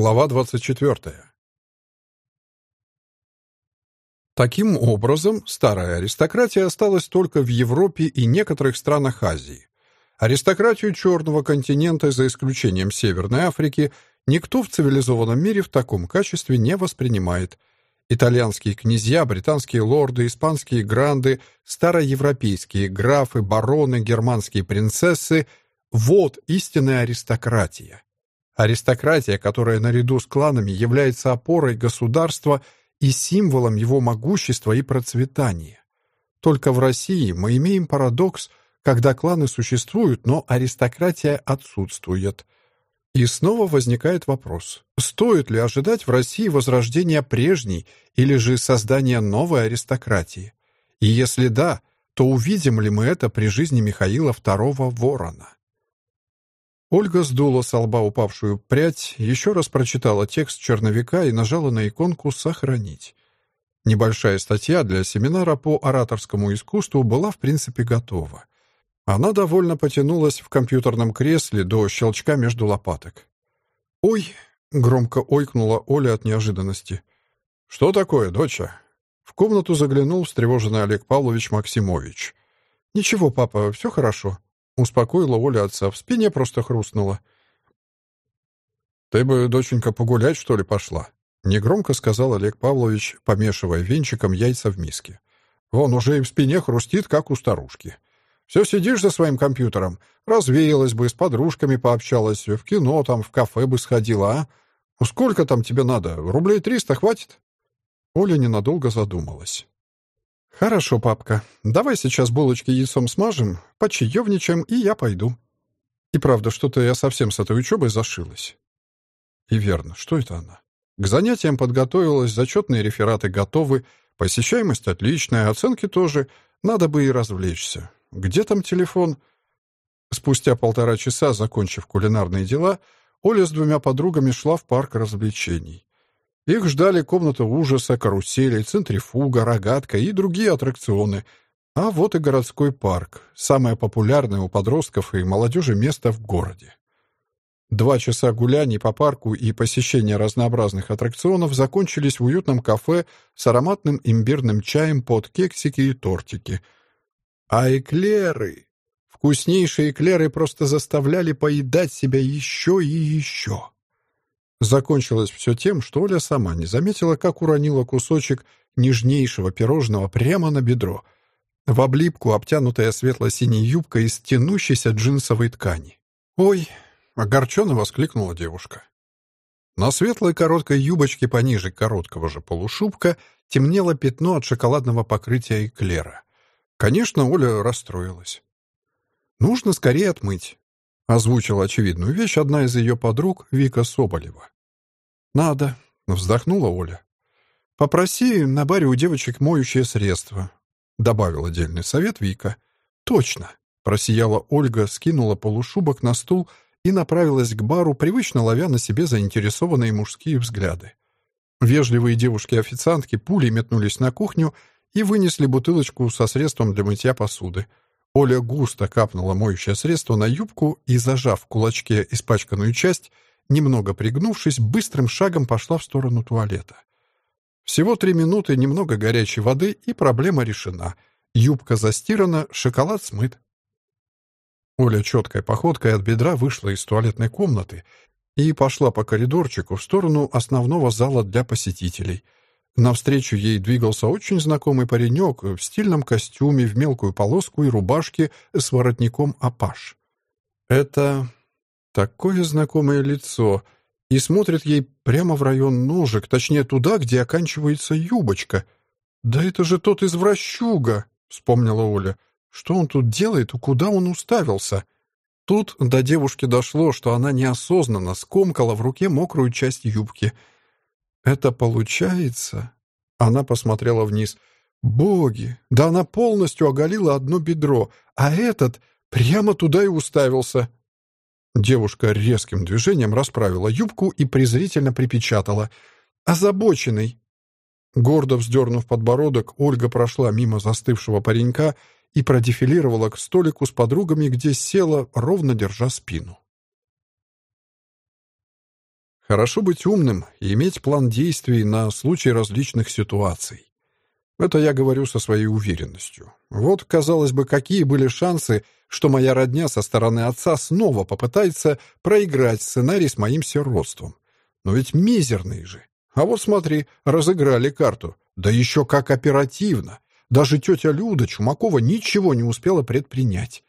Глава 24. Таким образом, старая аристократия осталась только в Европе и некоторых странах Азии. Аристократию Черного континента, за исключением Северной Африки, никто в цивилизованном мире в таком качестве не воспринимает. Итальянские князья, британские лорды, испанские гранды, староевропейские графы, бароны, германские принцессы — вот истинная аристократия. Аристократия, которая наряду с кланами является опорой государства и символом его могущества и процветания. Только в России мы имеем парадокс, когда кланы существуют, но аристократия отсутствует. И снова возникает вопрос, стоит ли ожидать в России возрождения прежней или же создания новой аристократии? И если да, то увидим ли мы это при жизни Михаила II Ворона? Ольга сдула с лба упавшую прядь, еще раз прочитала текст черновика и нажала на иконку «Сохранить». Небольшая статья для семинара по ораторскому искусству была в принципе готова. Она довольно потянулась в компьютерном кресле до щелчка между лопаток. «Ой!» — громко ойкнула Оля от неожиданности. «Что такое, доча?» В комнату заглянул встревоженный Олег Павлович Максимович. «Ничего, папа, все хорошо», Успокоила Оля отца. В спине просто хрустнула. «Ты бы, доченька, погулять, что ли, пошла?» Негромко сказал Олег Павлович, помешивая венчиком яйца в миске. «Вон уже и в спине хрустит, как у старушки. Все сидишь за своим компьютером. Развеялась бы, с подружками пообщалась, в кино там, в кафе бы сходила, а? Ну, сколько там тебе надо? Рублей триста хватит?» Оля ненадолго задумалась. «Хорошо, папка. Давай сейчас булочки яйцом смажем, почаевничаем, и я пойду». И правда, что-то я совсем с этой учебой зашилась. И верно, что это она? К занятиям подготовилась, зачетные рефераты готовы, посещаемость отличная, оценки тоже. Надо бы и развлечься. Где там телефон? Спустя полтора часа, закончив кулинарные дела, Оля с двумя подругами шла в парк развлечений. Их ждали комната ужаса, карусели, центрифуга, рогатка и другие аттракционы. А вот и городской парк, самое популярное у подростков и молодежи место в городе. Два часа гуляний по парку и посещения разнообразных аттракционов закончились в уютном кафе с ароматным имбирным чаем под кексики и тортики. А эклеры! Вкуснейшие эклеры просто заставляли поедать себя еще и еще. Закончилось все тем, что Оля сама не заметила, как уронила кусочек нежнейшего пирожного прямо на бедро, в облипку, обтянутая светло-синей юбкой из тянущейся джинсовой ткани. «Ой!» — огорченно воскликнула девушка. На светлой короткой юбочке пониже короткого же полушубка темнело пятно от шоколадного покрытия эклера. Конечно, Оля расстроилась. «Нужно скорее отмыть. Озвучила очевидную вещь одна из ее подруг, Вика Соболева. «Надо», — вздохнула Оля. «Попроси на баре у девочек моющее средство», — добавил отдельный совет Вика. «Точно», — просияла Ольга, скинула полушубок на стул и направилась к бару, привычно ловя на себе заинтересованные мужские взгляды. Вежливые девушки-официантки пулей метнулись на кухню и вынесли бутылочку со средством для мытья посуды — Оля густо капнула моющее средство на юбку и, зажав в кулачке испачканную часть, немного пригнувшись, быстрым шагом пошла в сторону туалета. Всего три минуты, немного горячей воды, и проблема решена. Юбка застирана, шоколад смыт. Оля четкой походкой от бедра вышла из туалетной комнаты и пошла по коридорчику в сторону основного зала для посетителей — Навстречу ей двигался очень знакомый паренек в стильном костюме, в мелкую полоску и рубашке с воротником апаш. Это такое знакомое лицо, и смотрит ей прямо в район ножек, точнее туда, где оканчивается юбочка. «Да это же тот извращуга!» — вспомнила Оля. «Что он тут делает и куда он уставился?» Тут до девушки дошло, что она неосознанно скомкала в руке мокрую часть юбки — «Это получается?» Она посмотрела вниз. «Боги! Да она полностью оголила одно бедро, а этот прямо туда и уставился!» Девушка резким движением расправила юбку и презрительно припечатала. «Озабоченный!» Гордо вздернув подбородок, Ольга прошла мимо застывшего паренька и продефилировала к столику с подругами, где села, ровно держа спину. Хорошо быть умным и иметь план действий на случай различных ситуаций. Это я говорю со своей уверенностью. Вот, казалось бы, какие были шансы, что моя родня со стороны отца снова попытается проиграть сценарий с моим сиротством. Но ведь мизерные же. А вот смотри, разыграли карту. Да еще как оперативно. Даже тетя Люда Чумакова ничего не успела предпринять.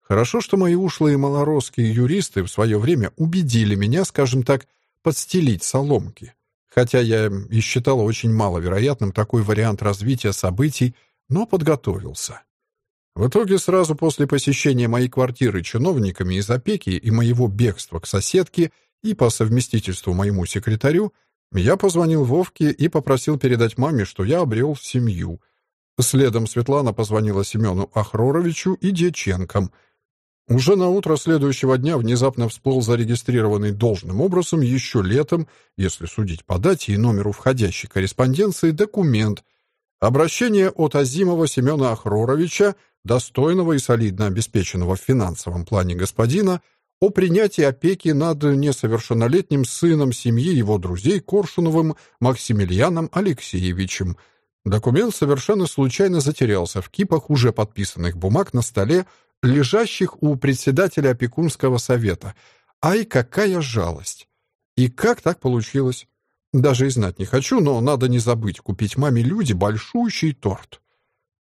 Хорошо, что мои ушлые малоросские юристы в свое время убедили меня, скажем так, подстелить соломки. Хотя я и считала очень маловероятным такой вариант развития событий, но подготовился. В итоге сразу после посещения моей квартиры чиновниками из опеки и моего бегства к соседке и по совместительству моему секретарю, я позвонил Вовке и попросил передать маме, что я обрел семью. Следом Светлана позвонила Семену Ахроровичу и Дьяченкам — уже на утро следующего дня внезапно всплыл зарегистрированный должным образом еще летом, если судить по дате и номеру входящей корреспонденции, документ. Обращение от Азимова Семена Ахроровича, достойного и солидно обеспеченного в финансовом плане господина, о принятии опеки над несовершеннолетним сыном семьи его друзей Коршуновым Максимилианом Алексеевичем. Документ совершенно случайно затерялся в кипах уже подписанных бумаг на столе лежащих у председателя опекунского совета. Ай, какая жалость! И как так получилось? Даже и знать не хочу, но надо не забыть купить маме люди большущий торт.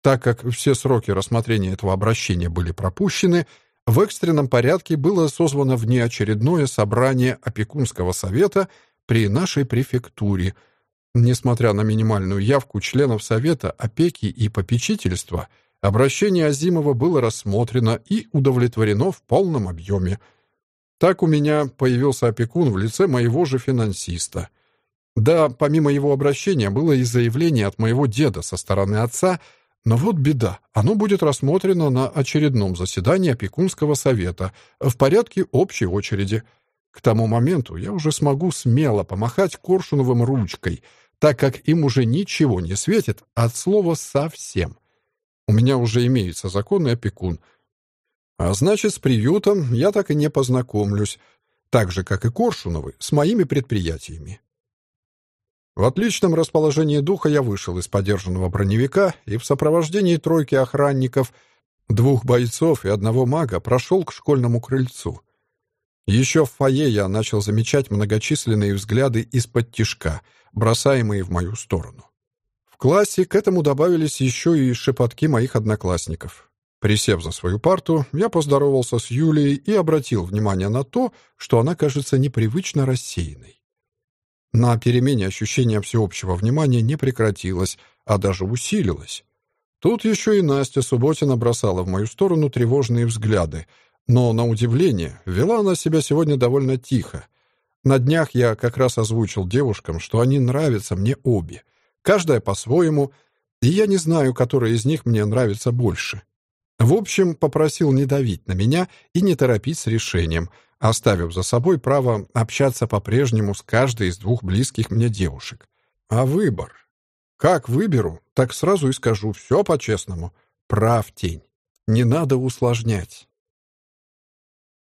Так как все сроки рассмотрения этого обращения были пропущены, в экстренном порядке было созвано внеочередное собрание опекунского совета при нашей префектуре. Несмотря на минимальную явку членов совета опеки и попечительства – Обращение Азимова было рассмотрено и удовлетворено в полном объеме. Так у меня появился опекун в лице моего же финансиста. Да, помимо его обращения было и заявление от моего деда со стороны отца, но вот беда, оно будет рассмотрено на очередном заседании опекунского совета в порядке общей очереди. К тому моменту я уже смогу смело помахать Коршуновым ручкой, так как им уже ничего не светит от слова «совсем». У меня уже имеется законный опекун. А значит, с приютом я так и не познакомлюсь, так же, как и Коршуновы, с моими предприятиями. В отличном расположении духа я вышел из подержанного броневика и в сопровождении тройки охранников, двух бойцов и одного мага прошел к школьному крыльцу. Еще в фойе я начал замечать многочисленные взгляды из-под тишка, бросаемые в мою сторону. В классе к этому добавились еще и шепотки моих одноклассников. Присев за свою парту, я поздоровался с Юлией и обратил внимание на то, что она кажется непривычно рассеянной. На перемене ощущение всеобщего внимания не прекратилось, а даже усилилось. Тут еще и Настя Субботина бросала в мою сторону тревожные взгляды, но, на удивление, вела она себя сегодня довольно тихо. На днях я как раз озвучил девушкам, что они нравятся мне обе — Каждая по-своему, и я не знаю, которая из них мне нравится больше. В общем, попросил не давить на меня и не торопить с решением, оставив за собой право общаться по-прежнему с каждой из двух близких мне девушек. А выбор? Как выберу, так сразу и скажу все по-честному. Прав тень. Не надо усложнять.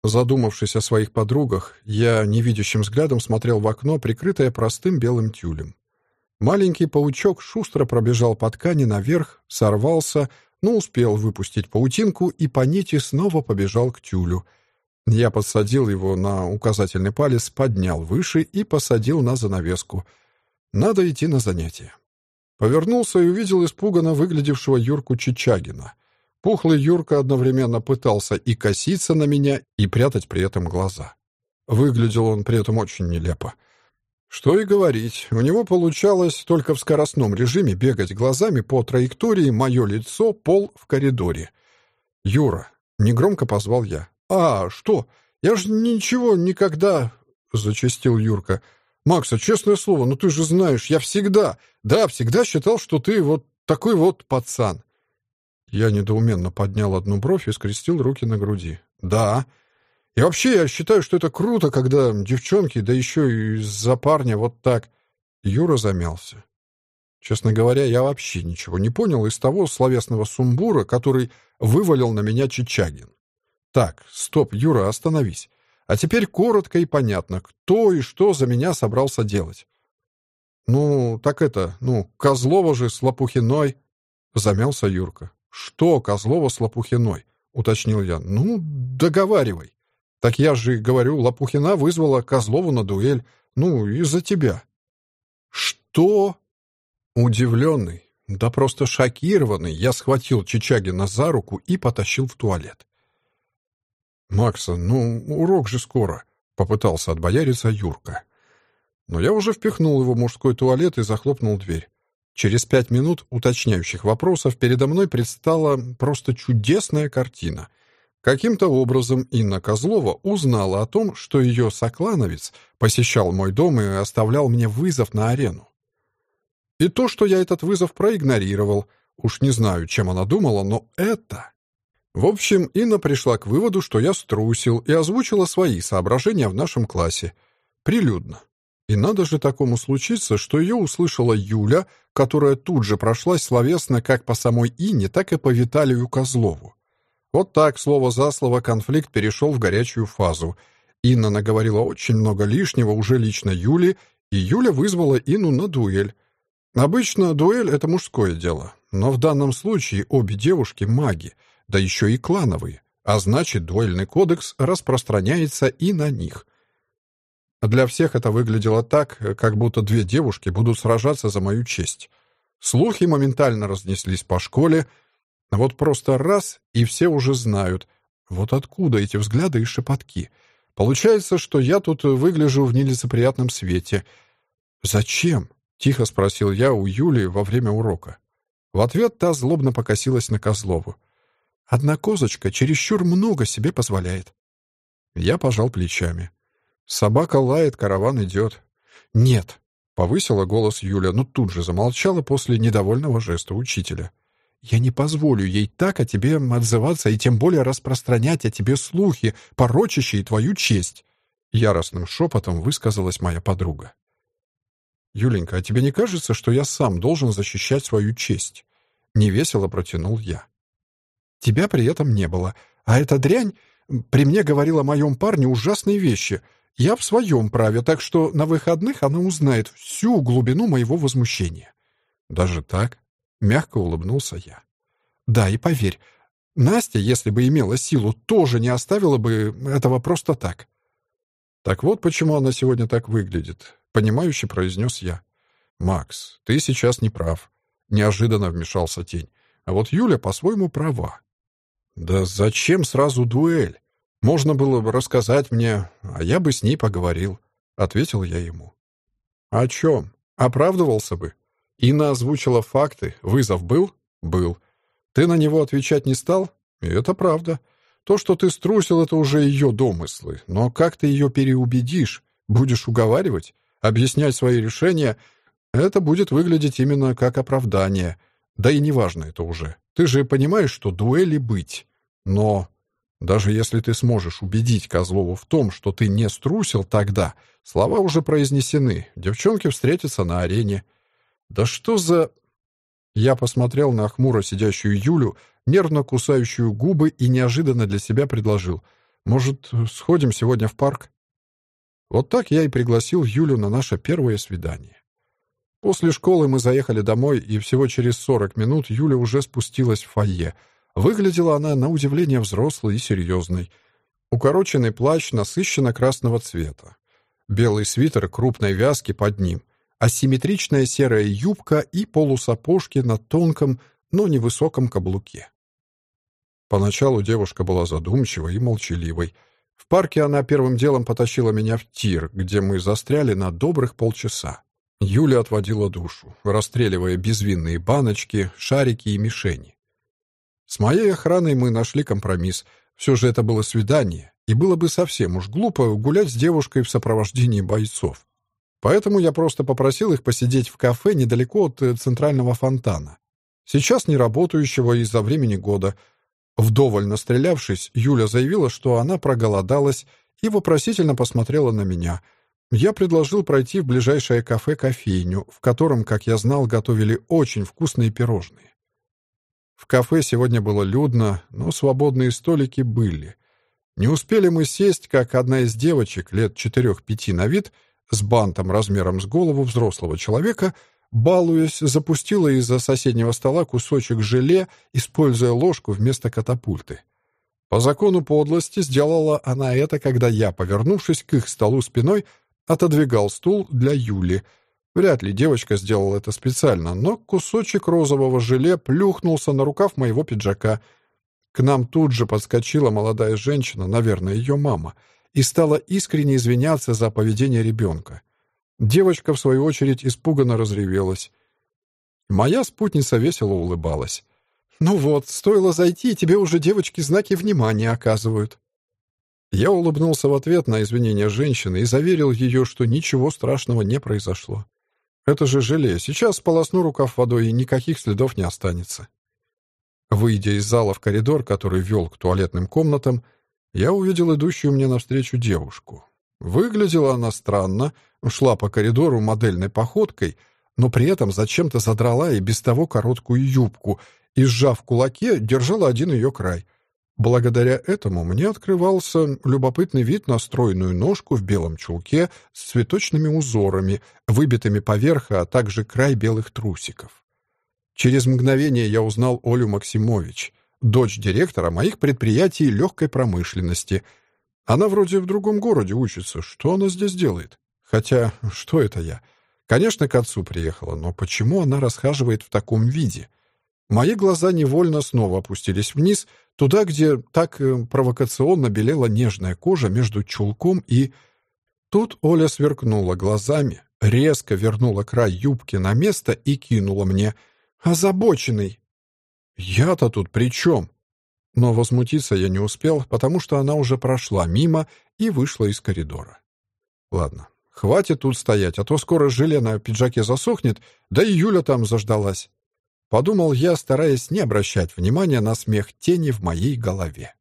Задумавшись о своих подругах, я невидящим взглядом смотрел в окно, прикрытое простым белым тюлем. Маленький паучок шустро пробежал по ткани наверх, сорвался, но успел выпустить паутинку и по нити снова побежал к тюлю. Я подсадил его на указательный палец, поднял выше и посадил на занавеску. Надо идти на занятия. Повернулся и увидел испуганно выглядевшего Юрку Чичагина. Пухлый Юрка одновременно пытался и коситься на меня, и прятать при этом глаза. Выглядел он при этом очень нелепо. Что и говорить, у него получалось только в скоростном режиме бегать глазами по траектории мое лицо, пол в коридоре. «Юра», — негромко позвал я. «А, что? Я же ничего никогда...» — зачастил Юрка. «Макса, честное слово, ну ты же знаешь, я всегда, да, всегда считал, что ты вот такой вот пацан». Я недоуменно поднял одну бровь и скрестил руки на груди. «Да, и вообще, я считаю, что это круто, когда девчонки, да еще и из-за парня вот так...» Юра замялся. Честно говоря, я вообще ничего не понял из того словесного сумбура, который вывалил на меня Чичагин. «Так, стоп, Юра, остановись. А теперь коротко и понятно, кто и что за меня собрался делать. «Ну, так это, ну, Козлова же с Лопухиной», — замялся Юрка. «Что Козлова с Лопухиной?» — уточнил я. «Ну, договаривай». «Так я же говорю, Лопухина вызвала Козлову на дуэль. Ну, из-за тебя». «Что?» Удивленный, да просто шокированный, я схватил Чичагина за руку и потащил в туалет. «Макса, ну, урок же скоро», — попытался отбояриться Юрка. Но я уже впихнул его в мужской туалет и захлопнул дверь. Через пять минут уточняющих вопросов передо мной предстала просто чудесная картина. Каким-то образом Инна Козлова узнала о том, что ее соклановец посещал мой дом и оставлял мне вызов на арену. И то, что я этот вызов проигнорировал, уж не знаю, чем она думала, но это... В общем, Инна пришла к выводу, что я струсил, и озвучила свои соображения в нашем классе. Прилюдно. И надо же такому случиться, что ее услышала Юля, которая тут же прошлась словесно как по самой Инне, так и по Виталию Козлову. Вот так, слово за слово, конфликт перешел в горячую фазу. Инна наговорила очень много лишнего уже лично Юле, и Юля вызвала Инну на дуэль. Обычно дуэль — это мужское дело, но в данном случае обе девушки — маги, да еще и клановые, а значит, дуэльный кодекс распространяется и на них — для всех это выглядело так, как будто две девушки будут сражаться за мою честь. Слухи моментально разнеслись по школе. Вот просто раз, и все уже знают. Вот откуда эти взгляды и шепотки. Получается, что я тут выгляжу в нелицеприятном свете. «Зачем?» — тихо спросил я у Юли во время урока. В ответ та злобно покосилась на Козлову. «Одна козочка чересчур много себе позволяет». Я пожал плечами. Собака лает, караван идет. Нет, повысила голос Юля, но тут же замолчала после недовольного жеста учителя. Я не позволю ей так о тебе отзываться и тем более распространять о тебе слухи, порочащие твою честь. Яростным шепотом высказалась моя подруга. «Юленька, а тебе не кажется, что я сам должен защищать свою честь?» Невесело протянул я. «Тебя при этом не было, а эта дрянь при мне говорила о моем парне ужасные вещи. Я в своем праве, так что на выходных она узнает всю глубину моего возмущения. Даже так? Мягко улыбнулся я. Да, и поверь, Настя, если бы имела силу, тоже не оставила бы этого просто так. Так вот почему она сегодня так выглядит, понимающе произнес я. Макс, ты сейчас не прав. Неожиданно вмешался тень. А вот Юля по-своему права. Да зачем сразу дуэль? Можно было бы рассказать мне, а я бы с ней поговорил», — ответил я ему. «О чем? Оправдывался бы?» Инна озвучила факты. Вызов был? Был. Ты на него отвечать не стал? И это правда. То, что ты струсил, это уже ее домыслы. Но как ты ее переубедишь? Будешь уговаривать? Объяснять свои решения? Это будет выглядеть именно как оправдание. Да и неважно это уже. Ты же понимаешь, что дуэли быть. Но даже если ты сможешь убедить Козлову в том, что ты не струсил тогда, слова уже произнесены, девчонки встретятся на арене. Да что за... Я посмотрел на хмуро сидящую Юлю, нервно кусающую губы, и неожиданно для себя предложил. «Может, сходим сегодня в парк?» Вот так я и пригласил Юлю на наше первое свидание. После школы мы заехали домой, и всего через сорок минут Юля уже спустилась в фойе — Выглядела она на удивление взрослой и серьезной. Укороченный плащ насыщенно-красного цвета. Белый свитер крупной вязки под ним. Асимметричная серая юбка и полусапожки на тонком, но невысоком каблуке. Поначалу девушка была задумчивой и молчаливой. В парке она первым делом потащила меня в тир, где мы застряли на добрых полчаса. Юля отводила душу, расстреливая безвинные баночки, шарики и мишени. С моей охраной мы нашли компромисс. Все же это было свидание, и было бы совсем уж глупо гулять с девушкой в сопровождении бойцов. Поэтому я просто попросил их посидеть в кафе недалеко от э, центрального фонтана. Сейчас не работающего из-за времени года. Вдоволь настрелявшись, Юля заявила, что она проголодалась и вопросительно посмотрела на меня. Я предложил пройти в ближайшее кафе-кофейню, в котором, как я знал, готовили очень вкусные пирожные. В кафе сегодня было людно, но свободные столики были. Не успели мы сесть, как одна из девочек, лет четырех-пяти на вид, с бантом размером с голову взрослого человека, балуясь, запустила из-за соседнего стола кусочек желе, используя ложку вместо катапульты. По закону подлости сделала она это, когда я, повернувшись к их столу спиной, отодвигал стул для Юли. Вряд ли девочка сделала это специально, но кусочек розового желе плюхнулся на рукав моего пиджака — к нам тут же подскочила молодая женщина, наверное, ее мама, и стала искренне извиняться за поведение ребенка. Девочка, в свою очередь, испуганно разревелась. Моя спутница весело улыбалась. «Ну вот, стоило зайти, тебе уже девочки знаки внимания оказывают». Я улыбнулся в ответ на извинения женщины и заверил ее, что ничего страшного не произошло. «Это же желе. Сейчас сполосну рукав водой, и никаких следов не останется». Выйдя из зала в коридор, который вел к туалетным комнатам, я увидел идущую мне навстречу девушку. Выглядела она странно, шла по коридору модельной походкой, но при этом зачем-то задрала и без того короткую юбку и, сжав кулаке, держала один ее край. Благодаря этому мне открывался любопытный вид на стройную ножку в белом чулке с цветочными узорами, выбитыми поверх, а также край белых трусиков. Через мгновение я узнал Олю Максимович, дочь директора моих предприятий легкой промышленности. Она вроде в другом городе учится. Что она здесь делает? Хотя, что это я? Конечно, к отцу приехала, но почему она расхаживает в таком виде? Мои глаза невольно снова опустились вниз, туда, где так э, провокационно белела нежная кожа между чулком и... Тут Оля сверкнула глазами, резко вернула край юбки на место и кинула мне — Озабоченный. Я-то тут при чем? Но возмутиться я не успел, потому что она уже прошла мимо и вышла из коридора. Ладно, хватит тут стоять, а то скоро желе на пиджаке засохнет, да и Юля там заждалась. Подумал я, стараясь не обращать внимания на смех тени в моей голове.